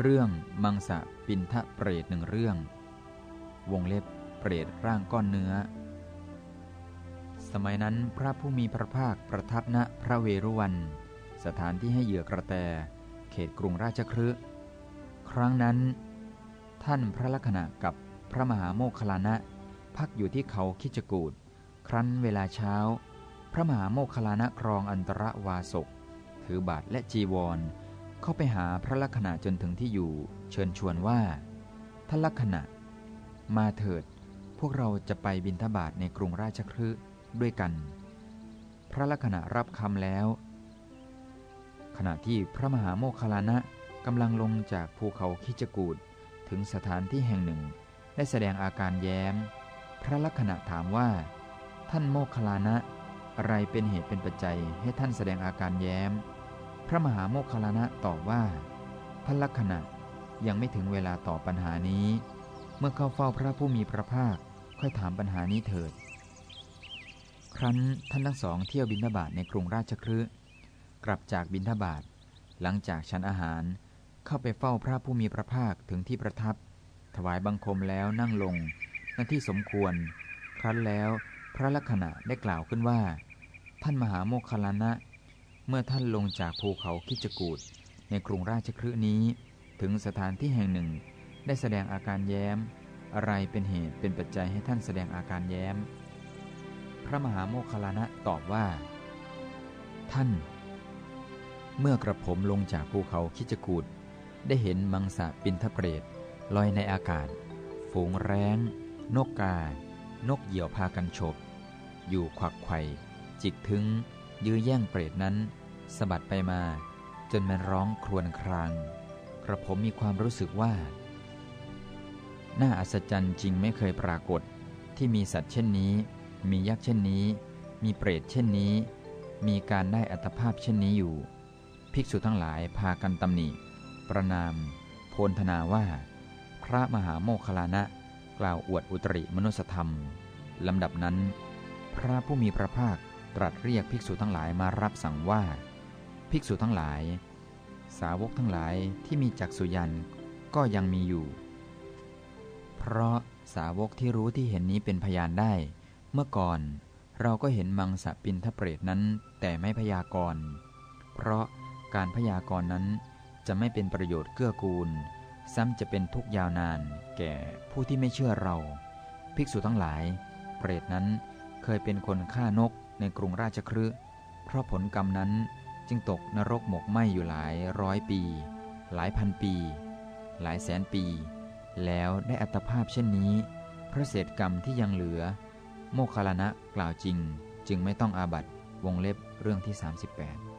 เรื่องมังสะปินทะเปรตหนึ่งเรื่อง วงเล็บเปรตร่างก้อนเนื้อ สมัยนั้นพระผู้มีพระภาคประทับณพระเวรุวัน สถานที่ให้เหยื่อกระแต เขตกรุงราชครืครั้งนั้น ท่านพระลักษณะกับพระมหาโมคคลานะ พักอยู่ที่เขาคิจกูดครั้นเวลาเช้า พระมหาโมคคลานะครองอันตรวาสกถือบาทและจีวร เข้าไปหาพระลักษณะจนถึงที่อยู่ เชิญชวนว่าท่านลักษณะ มาเถิด พวกเราจะไปบินทบาทในกรุงราชครืด้วยกัน พระลักษณะรับคำแล้ว ขณะที่พระมหาโมคคลานะกำลังลงจากภูเขาคิจกูดถึงสถานที่แห่งหนึ่ง ได้แสดงอาการแย้ม พระลักษณะถามว่า ท่านโมคคลานะ อะไรเป็นเหตุเป็นปัจจัยให้ท่านแสดงอาการแย้ม พระมหาโมคคลานะตอบว่าท่านลักษณะยังไม่ถึงเวลาตอบปัญหานี้ เมื่อเข้าเฝ้าพระผู้มีพระภาคค่อยถามปัญหานี้เถิด ครั้นท่านทั้งสองเที่ยวบินทบาทในกรุงราชครืกลับจากบินทบาทหลังจากฉันอาหาร เข้าไปเฝ้าพระผู้มีพระภาคถึงที่ประทับ ถวายบังคมแล้วนั่งลงณที่สมควร ครั้นแล้วพระลักษณะได้กล่าวขึ้นว่า ท่านมหาโมคคลานะ เมื่อท่านลงจากภูเขาคิจกูดในกรุงราชครืนี้ ถึงสถานที่แห่งหนึ่ง ได้แสดงอาการแย้ม อะไรเป็นเหตุเป็นปัจจัยให้ท่านแสดงอาการแย้ม พระมหาโมคคลานะตอบว่า ท่าน เมื่อกระผมลงจากภูเขาคิจกูดได้เห็นมังสะปินทเปรตลอยในอากาศ ฝูงแร้ง นกกา นกเหยี่ยวพากันฉบอยู่ขวักไข่จิกถึง ยื้อแย่งเปรตนั้นสะบัดไปมา จนมันร้องครวญคราง กระผมมีความรู้สึกว่า น่าอัศจรรย์จริงไม่เคยปรากฏ ที่มีสัตว์เช่นนี้ มียักษ์เช่นนี้ มีเปรตเช่นนี้ มีการได้อัตภาพเช่นนี้อยู่ ภิกษุทั้งหลายพากันตำหนิ ประนาม โพลธนาว่า พระมหาโมคคลานะ กล่าวอวดอุตริมนุสธรรมลำดับนั้น พระผู้มีพระภาค ตรัสเรียกภิกษุทั้งหลายมารับสั่งว่า ภิกษุทั้งหลาย สาวกทั้งหลายที่มีจักสุยันก็ยังมีอยู่ เพราะสาวกที่รู้ที่เห็นนี้เป็นพยานได้ เมื่อก่อนเราก็เห็นมังสปินทเปรตนั้นแต่ไม่พยากรณ์ เพราะการพยากรณ์นั้นจะไม่เป็นประโยชน์เกื้อกูล ซ้ำจะเป็นทุกยาวนาน แก่ผู้ที่ไม่เชื่อเรา ภิกษุทั้งหลาย เปรตนั้นเคยเป็นคนฆ่านก ในกรุงราชครืเพราะผลกรรมนั้นจึงตกนรกหมกไหมอยู่หลายร้อยปี หลายพันปี หลายแสนปี แล้วได้อัตภาพเช่นนี้ พระเศษกรรมที่ยังเหลือ โมคคลานะกล่าวจริง จึงไม่ต้องอาบัตวงเล็บเรื่องที่ 38